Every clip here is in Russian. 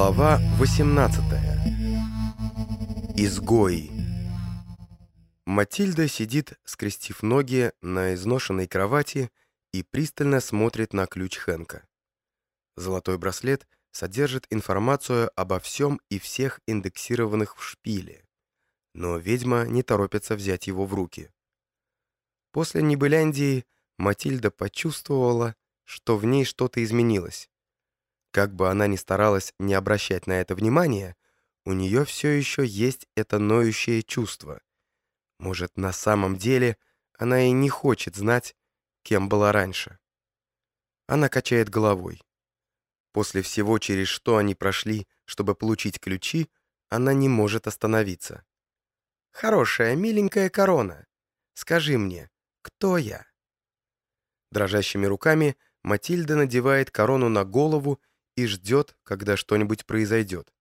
Глава 18 Изгои Матильда сидит, скрестив ноги на изношенной кровати и пристально смотрит на ключ Хэнка. Золотой браслет содержит информацию обо всем и всех индексированных в шпиле, но ведьма не торопится взять его в руки. После Небыляндии Матильда почувствовала, что в ней что-то изменилось. Как бы она ни старалась не обращать на это внимания, у нее все еще есть это ноющее чувство. Может, на самом деле она и не хочет знать, кем была раньше. Она качает головой. После всего, через что они прошли, чтобы получить ключи, она не может остановиться. «Хорошая, миленькая корона. Скажи мне, кто я?» Дрожащими руками Матильда надевает корону на голову и ждет, когда что-нибудь произойдет.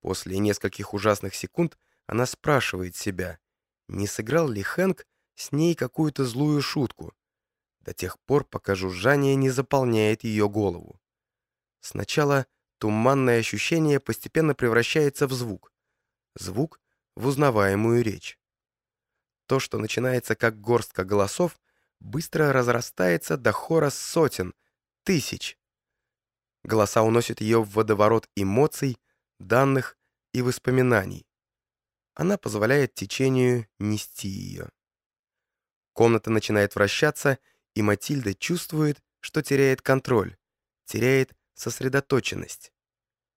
После нескольких ужасных секунд она спрашивает себя, не сыграл ли Хэнк с ней какую-то злую шутку, до тех пор, пока жужжание не заполняет ее голову. Сначала туманное ощущение постепенно превращается в звук. Звук в узнаваемую речь. То, что начинается как горстка голосов, быстро разрастается до хора сотен, тысяч. Голоса уносят ее в водоворот эмоций, данных и воспоминаний. Она позволяет течению нести ее. Комната начинает вращаться, и Матильда чувствует, что теряет контроль, теряет сосредоточенность.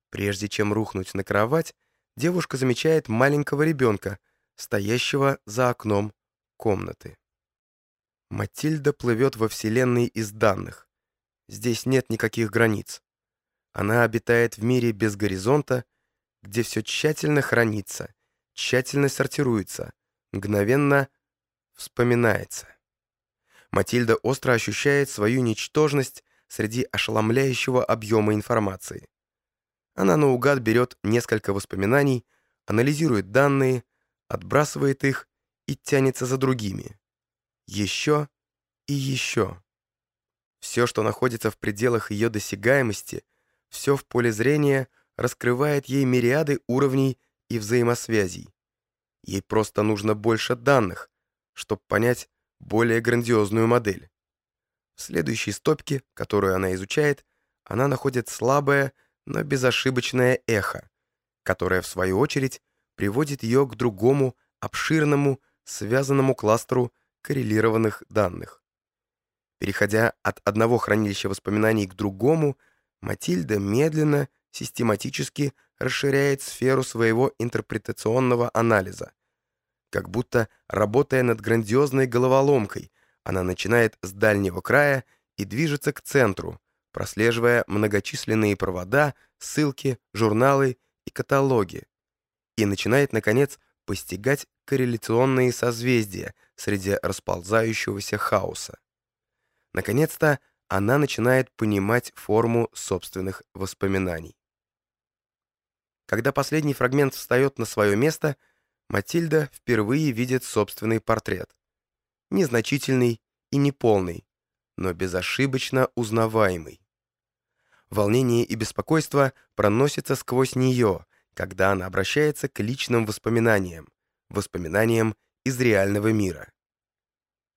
Прежде чем рухнуть на кровать, девушка замечает маленького ребенка, стоящего за окном комнаты. Матильда плывет во вселенной из данных. Здесь нет никаких границ. Она обитает в мире без горизонта, где все тщательно хранится, тщательно сортируется, мгновенно вспоминается. Матильда остро ощущает свою ничтожность среди ошеломляющего объема информации. Она наугад берет несколько воспоминаний, анализирует данные, отбрасывает их и тянется за другими. Еще и еще. Все, что находится в пределах ее досягаемости — все в поле зрения раскрывает ей мириады уровней и взаимосвязей. Ей просто нужно больше данных, чтобы понять более грандиозную модель. В следующей стопке, которую она изучает, она находит слабое, но безошибочное эхо, которое, в свою очередь, приводит ее к другому, обширному, связанному кластеру коррелированных данных. Переходя от одного хранилища воспоминаний к другому, Матильда медленно, систематически расширяет сферу своего интерпретационного анализа. Как будто, работая над грандиозной головоломкой, она начинает с дальнего края и движется к центру, прослеживая многочисленные провода, ссылки, журналы и каталоги. И начинает, наконец, постигать корреляционные созвездия среди расползающегося хаоса. Наконец-то она начинает понимать форму собственных воспоминаний. Когда последний фрагмент встает на свое место, Матильда впервые видит собственный портрет. Незначительный и неполный, но безошибочно узнаваемый. Волнение и беспокойство проносятся сквозь нее, когда она обращается к личным воспоминаниям, воспоминаниям из реального мира.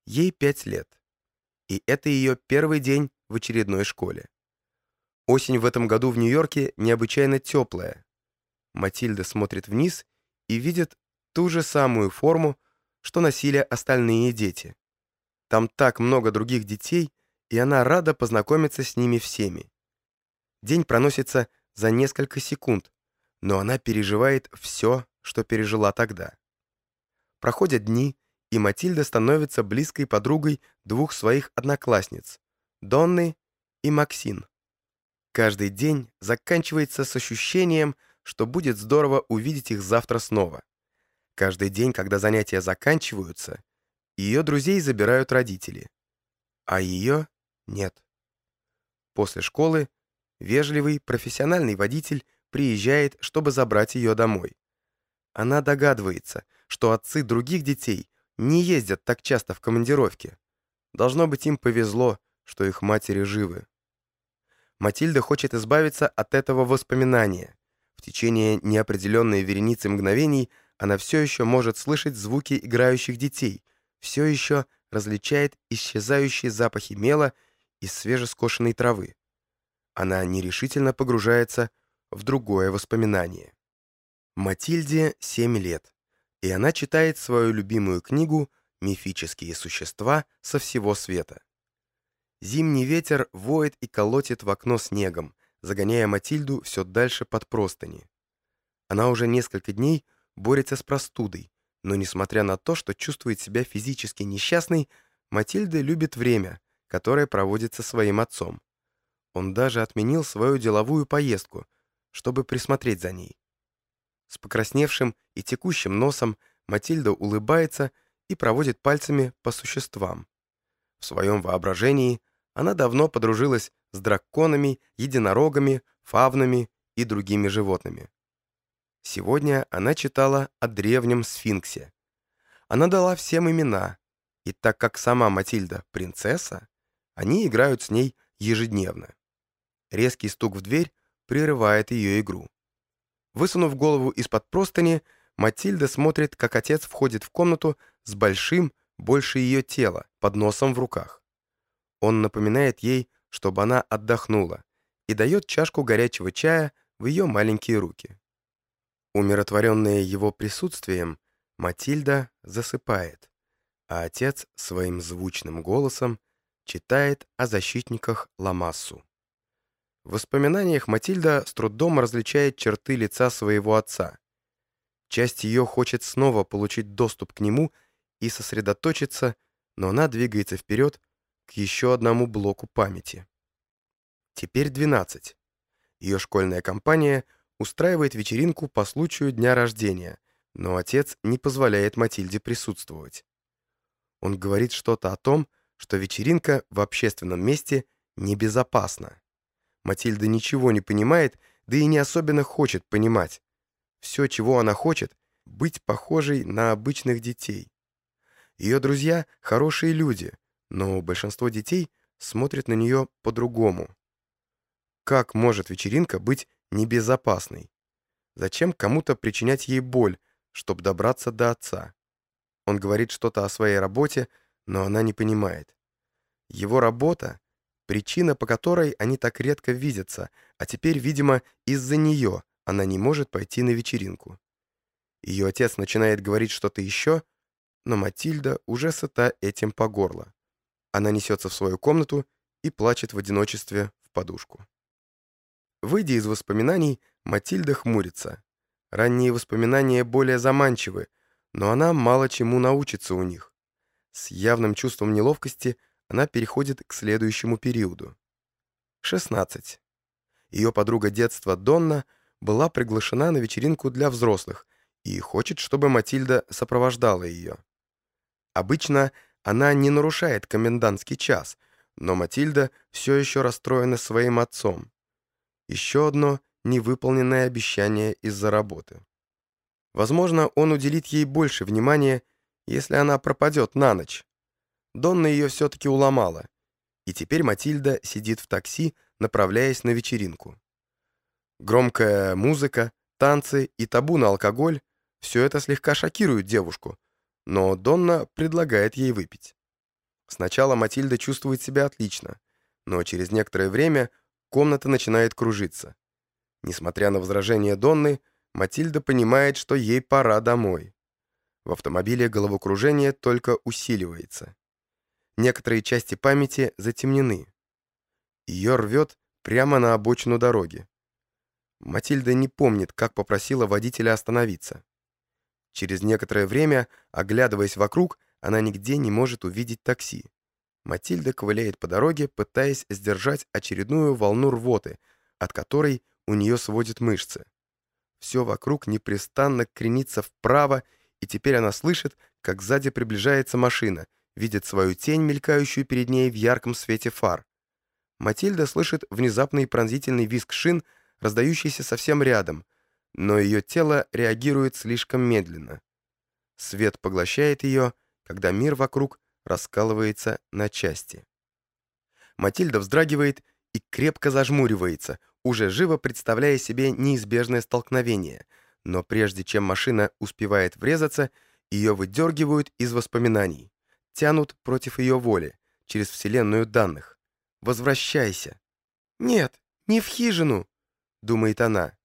Ей пять лет и это ее первый день в очередной школе. Осень в этом году в Нью-Йорке необычайно теплая. Матильда смотрит вниз и видит ту же самую форму, что носили остальные дети. Там так много других детей, и она рада познакомиться с ними всеми. День проносится за несколько секунд, но она переживает все, что пережила тогда. Проходят дни, и Матильда становится близкой подругой двух своих одноклассниц — Донны и Максин. Каждый день заканчивается с ощущением, что будет здорово увидеть их завтра снова. Каждый день, когда занятия заканчиваются, ее друзей забирают родители, а ее нет. После школы вежливый профессиональный водитель приезжает, чтобы забрать ее домой. Она догадывается, что отцы других детей не ездят так часто в командировки. Должно быть, им повезло, что их матери живы. Матильда хочет избавиться от этого воспоминания. В течение неопределенной вереницы мгновений она все еще может слышать звуки играющих детей, все еще различает исчезающие запахи мела и свежескошенной травы. Она нерешительно погружается в другое воспоминание. Матильде 7 лет, и она читает свою любимую книгу «Мифические существа со всего света». Зимний ветер воет и колотит в окно снегом, загоняя Матильду все дальше под простыни. Она уже несколько дней борется с простудой, но несмотря на то, что чувствует себя физически несчастной, Матильда любит время, которое проводит со своим отцом. Он даже отменил свою деловую поездку, чтобы присмотреть за ней. С покрасневшим и текущим носом Матильда улыбается и проводит пальцами по существам. В своем воображении она давно подружилась с драконами, единорогами, фавнами и другими животными. Сегодня она читала о древнем сфинксе. Она дала всем имена, и так как сама Матильда — принцесса, они играют с ней ежедневно. Резкий стук в дверь прерывает ее игру. Высунув голову из-под простыни, Матильда смотрит, как отец входит в комнату с большим, больше ее тела, под носом в руках. Он напоминает ей, чтобы она отдохнула, и дает чашку горячего чая в ее маленькие руки. Умиротворенная его присутствием, Матильда засыпает, а отец своим звучным голосом читает о защитниках Ламассу. В воспоминаниях Матильда с трудом различает черты лица своего отца. Часть ее хочет снова получить доступ к нему и сосредоточиться, но она двигается вперед, к еще одному блоку памяти. Теперь 12. Ее школьная компания устраивает вечеринку по случаю дня рождения, но отец не позволяет Матильде присутствовать. Он говорит что-то о том, что вечеринка в общественном месте небезопасна. Матильда ничего не понимает, да и не особенно хочет понимать. Все, чего она хочет, быть похожей на обычных детей. Ее друзья — хорошие люди — но большинство детей смотрят на нее по-другому. Как может вечеринка быть небезопасной? Зачем кому-то причинять ей боль, чтобы добраться до отца? Он говорит что-то о своей работе, но она не понимает. Его работа — причина, по которой они так редко видятся, а теперь, видимо, из-за нее она не может пойти на вечеринку. Ее отец начинает говорить что-то еще, но Матильда уже сыта этим по горло. Она несется в свою комнату и плачет в одиночестве в подушку. Выйдя из воспоминаний, Матильда хмурится. Ранние воспоминания более заманчивы, но она мало чему научится у них. С явным чувством неловкости она переходит к следующему периоду. 16. Ее подруга детства Донна была приглашена на вечеринку для взрослых и хочет, чтобы Матильда сопровождала ее. Обычно она не нарушает комендантский час, но Матильда все еще расстроена своим отцом. Еще одно невыполненное обещание из-за работы. Возможно, он уделит ей больше внимания, если она пропадет на ночь. Донна ее все-таки уломала, и теперь Матильда сидит в такси, направляясь на вечеринку. Громкая музыка, танцы и табу на алкоголь — все это слегка шокирует девушку, но Донна предлагает ей выпить. Сначала Матильда чувствует себя отлично, но через некоторое время комната начинает кружиться. Несмотря на возражения Донны, Матильда понимает, что ей пора домой. В автомобиле головокружение только усиливается. Некоторые части памяти затемнены. Ее рвет прямо на обочину дороги. Матильда не помнит, как попросила водителя остановиться. Через некоторое время, оглядываясь вокруг, она нигде не может увидеть такси. Матильда ковыляет по дороге, пытаясь сдержать очередную волну рвоты, от которой у нее сводят мышцы. Все вокруг непрестанно кренится вправо, и теперь она слышит, как сзади приближается машина, видит свою тень, мелькающую перед ней в ярком свете фар. Матильда слышит внезапный пронзительный визг шин, раздающийся совсем рядом — но ее тело реагирует слишком медленно. Свет поглощает ее, когда мир вокруг раскалывается на части. Матильда вздрагивает и крепко зажмуривается, уже живо представляя себе неизбежное столкновение. Но прежде чем машина успевает врезаться, ее выдергивают из воспоминаний, тянут против ее воли, через вселенную данных. «Возвращайся!» «Нет, не в хижину!» — думает она.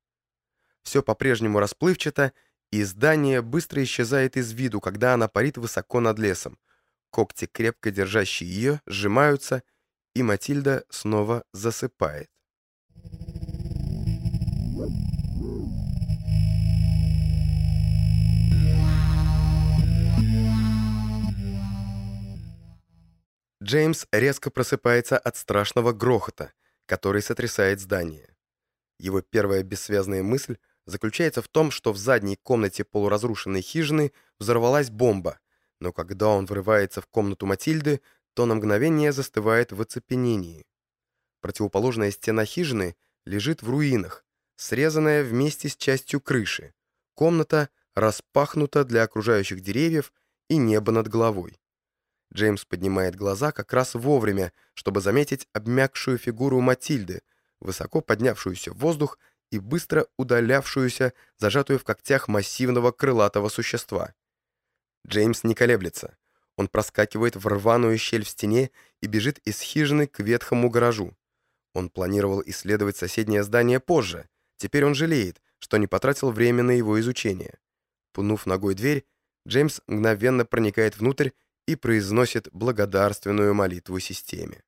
Все по-прежнему расплывчато, и здание быстро исчезает из виду, когда она парит высоко над лесом. Когти, крепко держащие ее, сжимаются, и Матильда снова засыпает. Джеймс резко просыпается от страшного грохота, который сотрясает здание. Его первая бессвязная мысль заключается в том, что в задней комнате полуразрушенной хижины взорвалась бомба, но когда он врывается в комнату Матильды, то на мгновение застывает в оцепенении. Противоположная стена хижины лежит в руинах, срезанная вместе с частью крыши. Комната распахнута для окружающих деревьев и небо над головой. Джеймс поднимает глаза как раз вовремя, чтобы заметить обмякшую фигуру Матильды, высоко поднявшуюся в воздух и быстро удалявшуюся, зажатую в когтях массивного крылатого существа. Джеймс не колеблется. Он проскакивает в рваную щель в стене и бежит из хижины к ветхому гаражу. Он планировал исследовать соседнее здание позже. Теперь он жалеет, что не потратил время на его изучение. Пнув ногой дверь, Джеймс мгновенно проникает внутрь и произносит благодарственную молитву системе.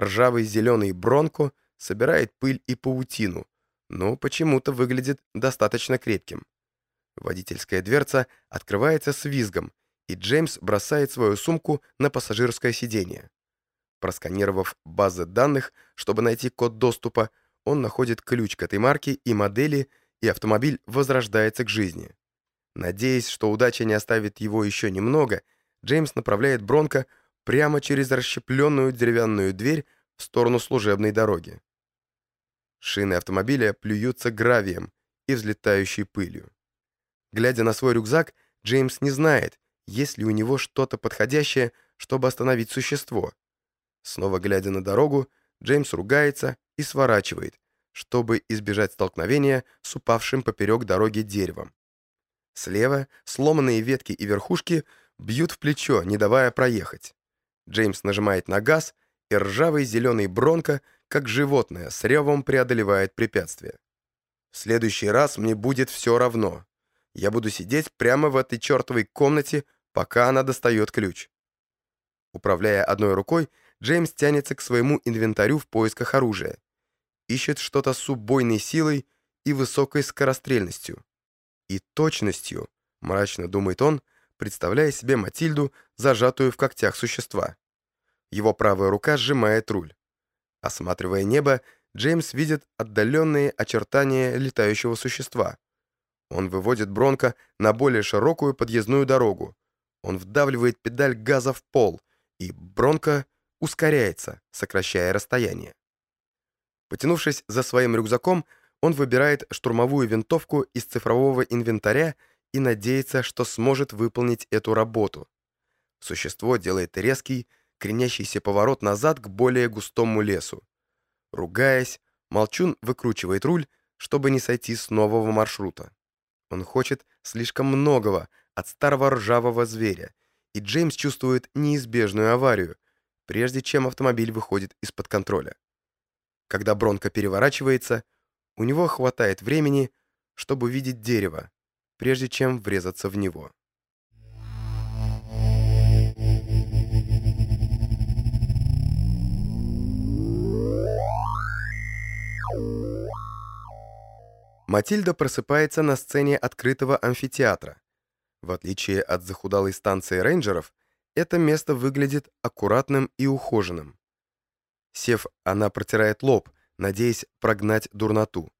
Ржавый зеленый бронко собирает пыль и паутину, но почему-то выглядит достаточно крепким. Водительская дверца открывается с визгом, и Джеймс бросает свою сумку на пассажирское сиденье. Просканировав базы данных, чтобы найти код доступа, он находит ключ к этой марке и модели, и автомобиль возрождается к жизни. Надеясь, что удача не оставит его еще немного, Джеймс направляет Бронко прямо через расщепленную деревянную дверь в сторону служебной дороги. Шины автомобиля плюются гравием и взлетающей пылью. Глядя на свой рюкзак, Джеймс не знает, есть ли у него что-то подходящее, чтобы остановить существо. Снова глядя на дорогу, Джеймс ругается и сворачивает, чтобы избежать столкновения с упавшим поперек дороги деревом. Слева сломанные ветки и верхушки бьют в плечо, не давая проехать. Джеймс нажимает на газ, и ржавый зеленый бронко, как животное, с ревом преодолевает препятствие. В следующий раз мне будет все равно. Я буду сидеть прямо в этой чертовой комнате, пока она достает ключ. Управляя одной рукой, Джеймс тянется к своему инвентарю в поисках оружия. Ищет что-то с убойной силой и высокой скорострельностью. И точностью, мрачно думает он, представляя себе Матильду, зажатую в когтях существа. Его правая рука сжимает руль. Осматривая небо, Джеймс видит отдаленные очертания летающего существа. Он выводит Бронко на более широкую подъездную дорогу. Он вдавливает педаль газа в пол, и Бронко ускоряется, сокращая расстояние. Потянувшись за своим рюкзаком, он выбирает штурмовую винтовку из цифрового инвентаря и надеется, что сможет выполнить эту работу. Существо делает резкий, кренящийся поворот назад к более густому лесу. Ругаясь, Молчун выкручивает руль, чтобы не сойти с нового маршрута. Он хочет слишком многого от старого ржавого зверя, и Джеймс чувствует неизбежную аварию, прежде чем автомобиль выходит из-под контроля. Когда Бронко переворачивается, у него хватает времени, чтобы увидеть дерево, прежде чем врезаться в него. Матильда просыпается на сцене открытого амфитеатра. В отличие от захудалой станции рейнджеров, это место выглядит аккуратным и ухоженным. Сев, она протирает лоб, надеясь прогнать дурноту.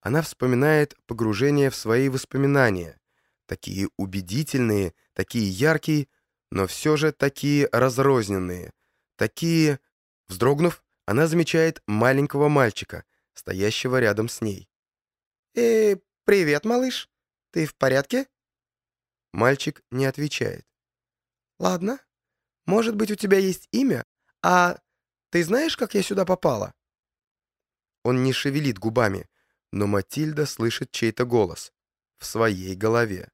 Она вспоминает погружение в свои воспоминания, такие убедительные, такие яркие, но все же такие разрозненные, такие... Вздрогнув, она замечает маленького мальчика, стоящего рядом с ней. «Э, привет, малыш. Ты в порядке?» Мальчик не отвечает. «Ладно. Может быть, у тебя есть имя? А ты знаешь, как я сюда попала?» Он не шевелит губами, но Матильда слышит чей-то голос в своей голове.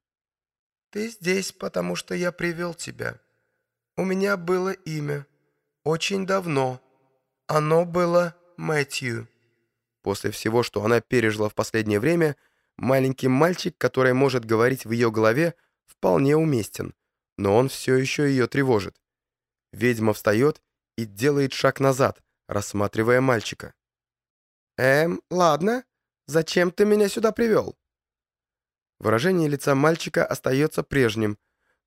«Ты здесь, потому что я привел тебя. У меня было имя. Очень давно. Оно было Мэтью». После всего, что она пережила в последнее время, маленький мальчик, который может говорить в ее голове, вполне уместен, но он все еще ее тревожит. Ведьма встает и делает шаг назад, рассматривая мальчика. «Эм, ладно. Зачем ты меня сюда привел?» Выражение лица мальчика остается прежним,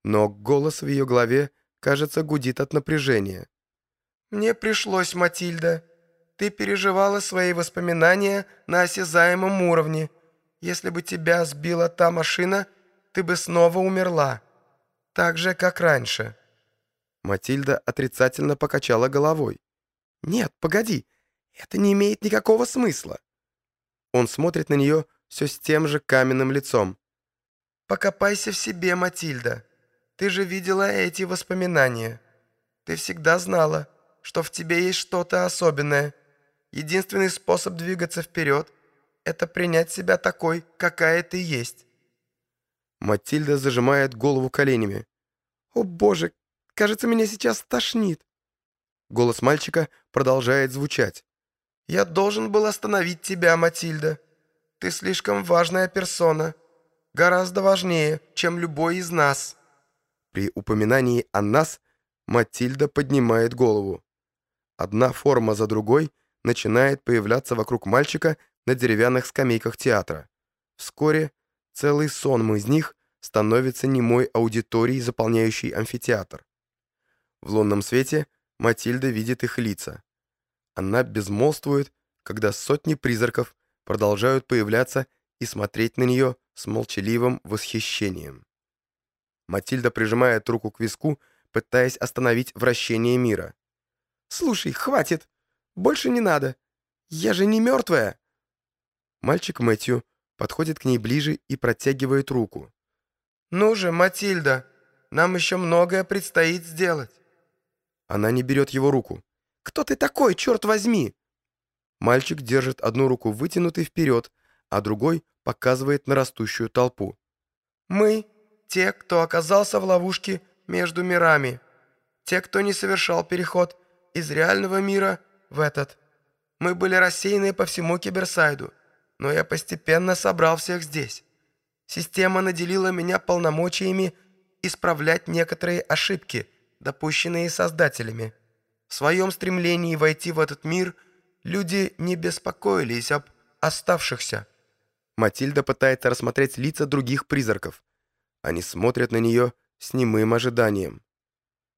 но голос в ее голове, кажется, гудит от напряжения. «Мне пришлось, Матильда. Ты переживала свои воспоминания на осязаемом уровне. Если бы тебя сбила та машина, ты бы снова умерла. Так же, как раньше». Матильда отрицательно покачала головой. «Нет, погоди. Это не имеет никакого смысла». Он смотрит на нее все с тем же каменным лицом. «Покопайся в себе, Матильда. Ты же видела эти воспоминания. Ты всегда знала, что в тебе есть что-то особенное. Единственный способ двигаться вперед — это принять себя такой, какая ты есть». Матильда зажимает голову коленями. «О боже, кажется, меня сейчас тошнит». Голос мальчика продолжает звучать. «Я должен был остановить тебя, Матильда. Ты слишком важная персона. Гораздо важнее, чем любой из нас». При упоминании о нас Матильда поднимает голову. Одна форма за другой начинает появляться вокруг мальчика на деревянных скамейках театра. Вскоре целый сон из них становится немой аудиторией, заполняющей амфитеатр. В лунном свете Матильда видит их лица. Она безмолвствует, когда сотни призраков продолжают появляться и смотреть на нее с молчаливым восхищением. Матильда прижимает руку к виску, пытаясь остановить вращение мира. «Слушай, хватит! Больше не надо! Я же не мертвая!» Мальчик Мэтью подходит к ней ближе и протягивает руку. «Ну же, Матильда, нам еще многое предстоит сделать!» Она не берет его руку. «Кто ты такой, черт возьми?» Мальчик держит одну руку вытянутой вперед, а другой показывает на растущую толпу. «Мы — те, кто оказался в ловушке между мирами. Те, кто не совершал переход из реального мира в этот. Мы были рассеяны по всему Киберсайду, но я постепенно собрал всех здесь. Система наделила меня полномочиями исправлять некоторые ошибки — допущенные создателями. В своем стремлении войти в этот мир люди не беспокоились об оставшихся. Матильда пытается рассмотреть лица других призраков. Они смотрят на нее с немым ожиданием.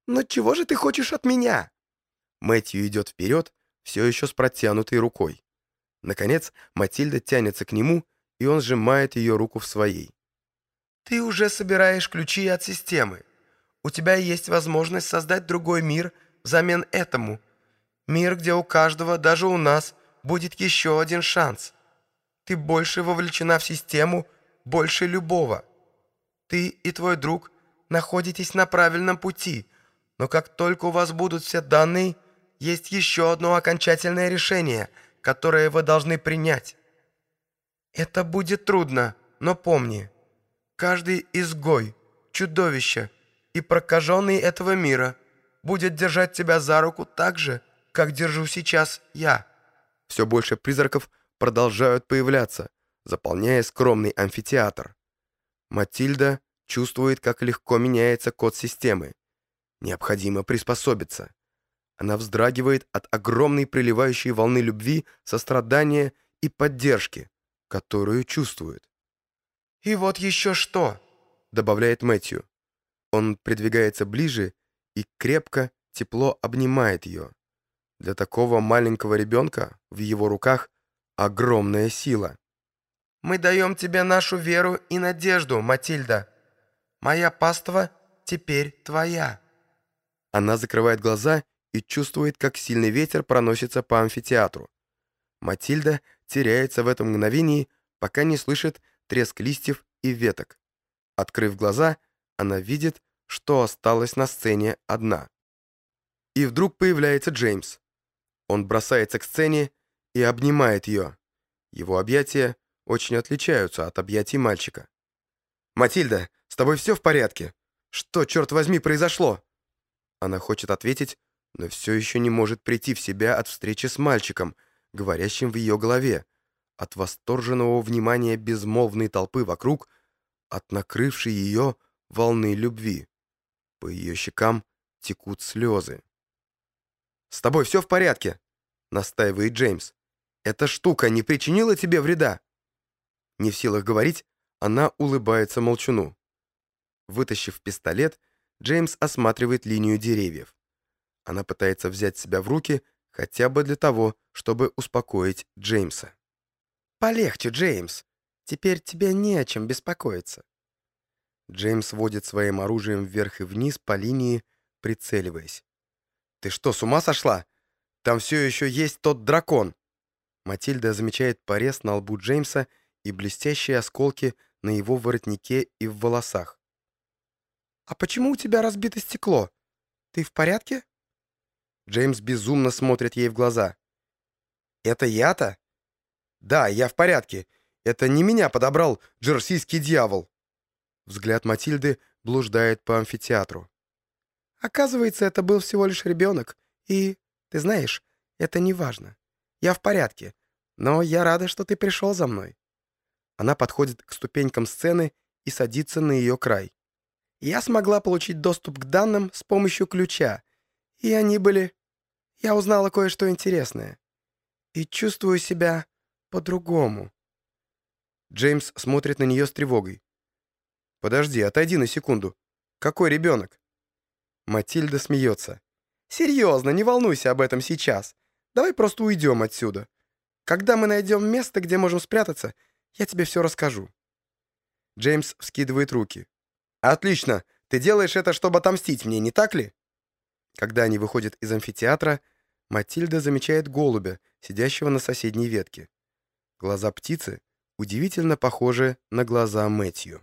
«Но чего же ты хочешь от меня?» Мэтью идет вперед, все еще с протянутой рукой. Наконец, Матильда тянется к нему, и он сжимает ее руку в своей. «Ты уже собираешь ключи от системы. У тебя есть возможность создать другой мир взамен этому. Мир, где у каждого, даже у нас, будет еще один шанс. Ты больше вовлечена в систему, больше любого. Ты и твой друг находитесь на правильном пути, но как только у вас будут все данные, есть еще одно окончательное решение, которое вы должны принять. Это будет трудно, но помни, каждый изгой, чудовище — и прокаженный этого мира будет держать тебя за руку так же, как держу сейчас я». Все больше призраков продолжают появляться, заполняя скромный амфитеатр. Матильда чувствует, как легко меняется код системы. Необходимо приспособиться. Она вздрагивает от огромной приливающей волны любви, сострадания и поддержки, которую чувствует. «И вот еще что!» — добавляет Мэтью. Он придвигается ближе и крепко, тепло обнимает ее. Для такого маленького ребенка в его руках огромная сила. «Мы даем тебе нашу веру и надежду, Матильда. Моя паства теперь твоя». Она закрывает глаза и чувствует, как сильный ветер проносится по амфитеатру. Матильда теряется в этом мгновении, пока не слышит треск листьев и веток. Открыв глаза, она видит, что осталась на сцене одна. И вдруг появляется Джеймс. Он бросается к сцене и обнимает ее. Его объятия очень отличаются от объятий мальчика. «Матильда, с тобой все в порядке? Что, черт возьми, произошло?» Она хочет ответить, но все еще не может прийти в себя от встречи с мальчиком, говорящим в ее голове, от восторженного внимания безмолвной толпы вокруг, от накрывшей ее волны любви. По ее щекам текут слезы. «С тобой все в порядке?» — настаивает Джеймс. «Эта штука не причинила тебе вреда?» Не в силах говорить, она улыбается молчуну. Вытащив пистолет, Джеймс осматривает линию деревьев. Она пытается взять себя в руки хотя бы для того, чтобы успокоить Джеймса. «Полегче, Джеймс. Теперь тебе не о чем беспокоиться». Джеймс водит своим оружием вверх и вниз по линии, прицеливаясь. «Ты что, с ума сошла? Там все еще есть тот дракон!» Матильда замечает порез на лбу Джеймса и блестящие осколки на его воротнике и в волосах. «А почему у тебя разбито стекло? Ты в порядке?» Джеймс безумно смотрит ей в глаза. «Это я-то?» «Да, я в порядке. Это не меня подобрал джерсийский дьявол». Взгляд Матильды блуждает по амфитеатру. «Оказывается, это был всего лишь ребенок. И, ты знаешь, это не важно. Я в порядке, но я рада, что ты пришел за мной». Она подходит к ступенькам сцены и садится на ее край. Я смогла получить доступ к данным с помощью ключа, и они были... Я узнала кое-что интересное. И чувствую себя по-другому. Джеймс смотрит на нее с тревогой. «Подожди, отойди на секунду. Какой ребенок?» Матильда смеется. «Серьезно, не волнуйся об этом сейчас. Давай просто уйдем отсюда. Когда мы найдем место, где можем спрятаться, я тебе все расскажу». Джеймс вскидывает руки. «Отлично! Ты делаешь это, чтобы отомстить мне, не так ли?» Когда они выходят из амфитеатра, Матильда замечает голубя, сидящего на соседней ветке. Глаза птицы удивительно похожи на глаза Мэтью.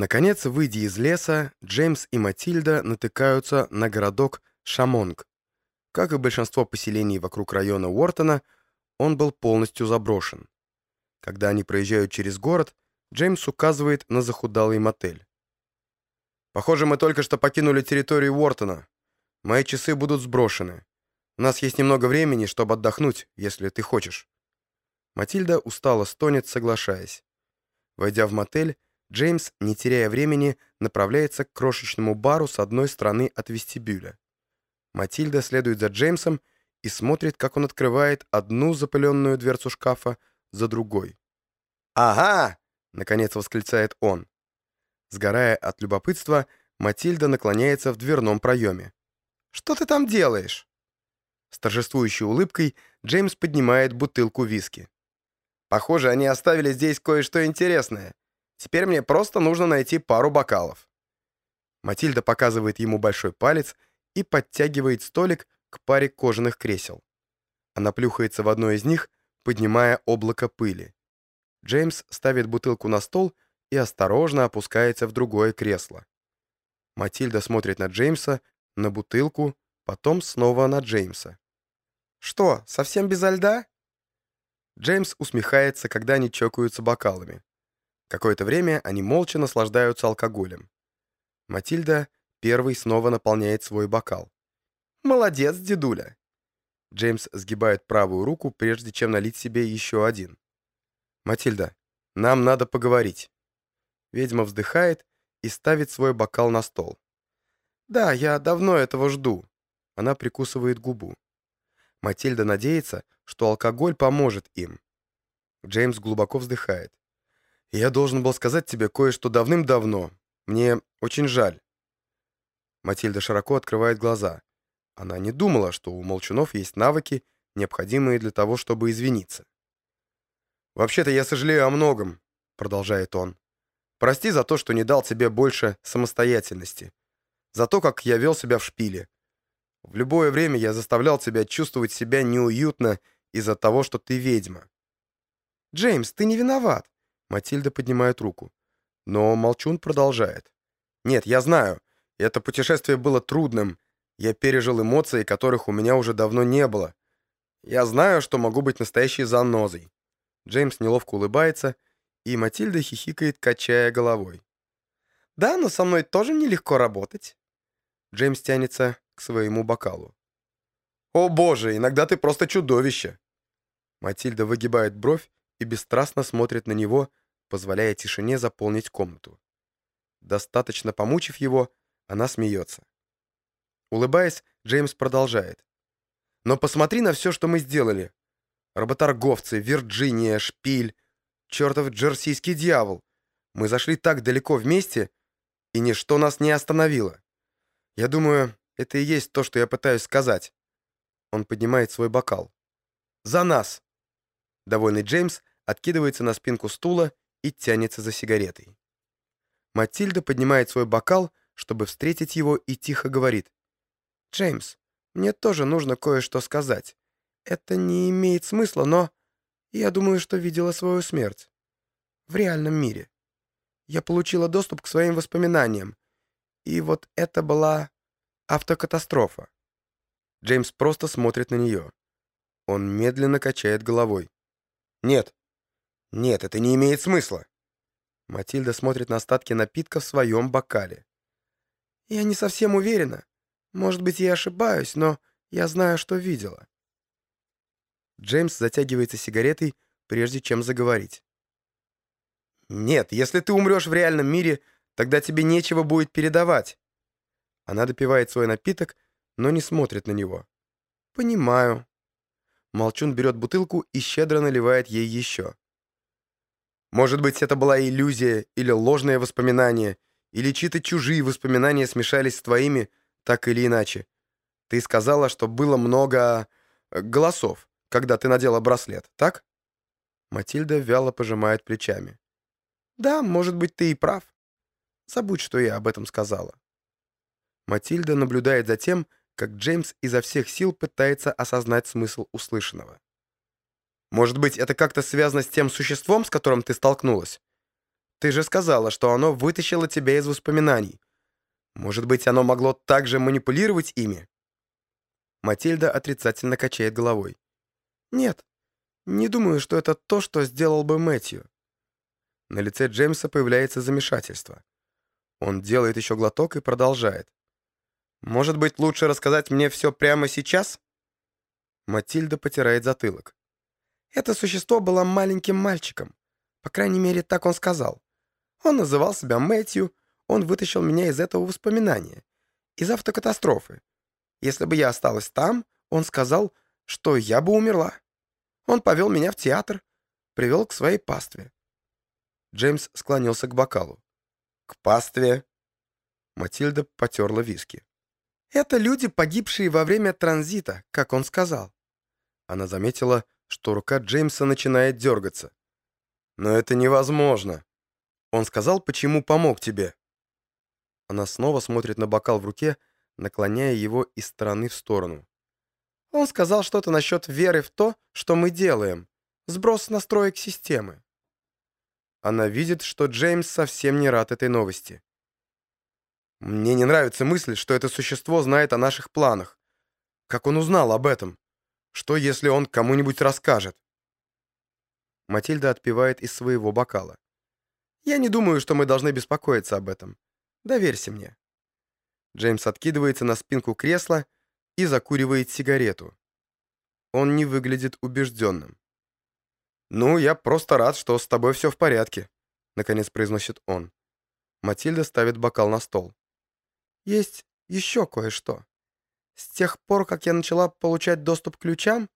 Наконец, выйдя из леса, Джеймс и Матильда натыкаются на городок Шамонг. Как и большинство поселений вокруг района Уортона, он был полностью заброшен. Когда они проезжают через город, Джеймс указывает на захудалый мотель. «Похоже, мы только что покинули территорию Уортона. Мои часы будут сброшены. У нас есть немного времени, чтобы отдохнуть, если ты хочешь». Матильда устало стонет, соглашаясь. Войдя в мотель, Джеймс, не теряя времени, направляется к крошечному бару с одной стороны от вестибюля. Матильда следует за Джеймсом и смотрит, как он открывает одну запыленную дверцу шкафа за другой. «Ага!» — наконец восклицает он. Сгорая от любопытства, Матильда наклоняется в дверном проеме. «Что ты там делаешь?» С торжествующей улыбкой Джеймс поднимает бутылку виски. «Похоже, они оставили здесь кое-что интересное. Теперь мне просто нужно найти пару бокалов». Матильда показывает ему большой палец и подтягивает столик к паре кожаных кресел. Она плюхается в одно из них, поднимая облако пыли. Джеймс ставит бутылку на стол и осторожно опускается в другое кресло. Матильда смотрит на Джеймса, на бутылку, потом снова на Джеймса. «Что, совсем без льда?» Джеймс усмехается, когда они чокаются бокалами. Какое-то время они молча наслаждаются алкоголем. Матильда первый снова наполняет свой бокал. «Молодец, дедуля!» Джеймс сгибает правую руку, прежде чем налить себе еще один. «Матильда, нам надо поговорить». Ведьма вздыхает и ставит свой бокал на стол. «Да, я давно этого жду». Она прикусывает губу. Матильда надеется, что алкоголь поможет им. Джеймс глубоко вздыхает. Я должен был сказать тебе кое-что давным-давно. Мне очень жаль». Матильда широко открывает глаза. Она не думала, что у молчунов есть навыки, необходимые для того, чтобы извиниться. «Вообще-то я сожалею о многом», — продолжает он. «Прости за то, что не дал тебе больше самостоятельности. За то, как я вел себя в шпиле. В любое время я заставлял тебя чувствовать себя неуютно из-за того, что ты ведьма». «Джеймс, ты не виноват. Матильда поднимает руку. Но Молчун продолжает. Нет, я знаю, это путешествие было трудным. Я пережил эмоции, которых у меня уже давно не было. Я знаю, что могу быть настоящей занозой. Джеймс неловко улыбается, и Матильда хихикает, качая головой. «Да, но со мной тоже нелегко работать». Джеймс тянется к своему бокалу. «О боже, иногда ты просто чудовище!» Матильда выгибает бровь и бесстрастно смотрит на него, позволяя тишине заполнить комнату. Достаточно помучив его, она смеется. Улыбаясь, Джеймс продолжает. «Но посмотри на все, что мы сделали. Работорговцы, Вирджиния, Шпиль, чертов джерсийский дьявол. Мы зашли так далеко вместе, и ничто нас не остановило. Я думаю, это и есть то, что я пытаюсь сказать». Он поднимает свой бокал. «За нас!» Довольный Джеймс откидывается на спинку стула и тянется за сигаретой. Матильда поднимает свой бокал, чтобы встретить его, и тихо говорит. «Джеймс, мне тоже нужно кое-что сказать. Это не имеет смысла, но я думаю, что видела свою смерть. В реальном мире. Я получила доступ к своим воспоминаниям. И вот это была автокатастрофа». Джеймс просто смотрит на нее. Он медленно качает головой. «Нет. Нет, это не имеет смысла». Матильда смотрит на остатки напитка в своем бокале. «Я не совсем уверена. Может быть, я ошибаюсь, но я знаю, что видела». Джеймс затягивается сигаретой, прежде чем заговорить. «Нет, если ты умрешь в реальном мире, тогда тебе нечего будет передавать». Она допивает свой напиток, но не смотрит на него. «Понимаю». Молчун берет бутылку и щедро наливает ей еще. Может быть, это была иллюзия или ложное воспоминание, или чьи-то чужие воспоминания смешались с твоими, так или иначе. Ты сказала, что было много э, голосов, когда ты надела браслет, так? Матильда вяло пожимает плечами. Да, может быть, ты и прав. Забудь, что я об этом сказала. Матильда наблюдает за тем, как Джеймс изо всех сил пытается осознать смысл услышанного. Может быть, это как-то связано с тем существом, с которым ты столкнулась? Ты же сказала, что оно вытащило тебя из воспоминаний. Может быть, оно могло также манипулировать ими? Матильда отрицательно качает головой. Нет, не думаю, что это то, что сделал бы Мэтью. На лице Джеймса появляется замешательство. Он делает еще глоток и продолжает. Может быть, лучше рассказать мне все прямо сейчас? Матильда потирает затылок. Это существо было маленьким мальчиком. По крайней мере, так он сказал. Он называл себя Мэтью, он вытащил меня из этого воспоминания, из автокатастрофы. Если бы я осталась там, он сказал, что я бы умерла. Он повел меня в театр, привел к своей пастве. Джеймс склонился к бокалу. «К пастве?» Матильда потерла виски. «Это люди, погибшие во время транзита, как он сказал». Она заметила, что рука Джеймса начинает дергаться. «Но это невозможно. Он сказал, почему помог тебе». Она снова смотрит на бокал в руке, наклоняя его из стороны в сторону. Он сказал что-то насчет веры в то, что мы делаем. Сброс настроек системы. Она видит, что Джеймс совсем не рад этой новости. Мне не нравится мысль, что это существо знает о наших планах. Как он узнал об этом? Что, если он кому-нибудь расскажет? Матильда отпивает из своего бокала. Я не думаю, что мы должны беспокоиться об этом. Доверься мне. Джеймс откидывается на спинку кресла и закуривает сигарету. Он не выглядит убежденным. «Ну, я просто рад, что с тобой все в порядке», — наконец произносит он. Матильда ставит бокал на стол. «Есть еще кое-что. С тех пор, как я начала получать доступ к ключам,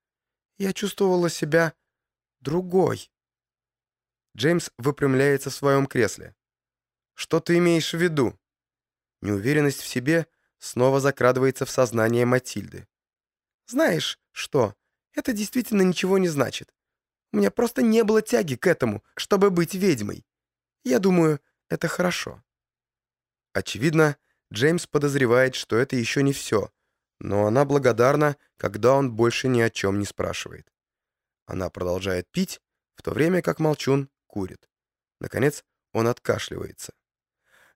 я чувствовала себя другой». Джеймс выпрямляется в своем кресле. «Что ты имеешь в виду?» Неуверенность в себе снова закрадывается в сознание Матильды. «Знаешь что, это действительно ничего не значит. У меня просто не было тяги к этому, чтобы быть ведьмой. Я думаю, это хорошо». Очевидно, Джеймс подозревает, что это еще не все, но она благодарна, когда он больше ни о чем не спрашивает. Она продолжает пить, в то время как Молчун курит. Наконец, он откашливается.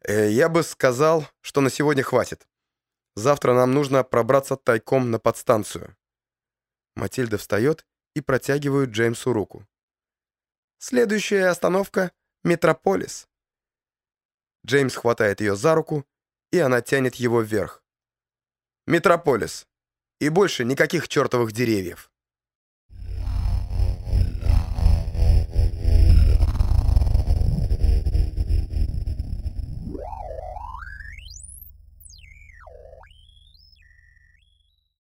Э, я бы сказал, что на сегодня хватит. Завтра нам нужно пробраться тайком на подстанцию. Матильда встает и протягивает Джеймсу руку. Следующая остановка — Метрополис. Джеймс хватает ее за руку, и она тянет его вверх. Метрополис. И больше никаких чертовых деревьев.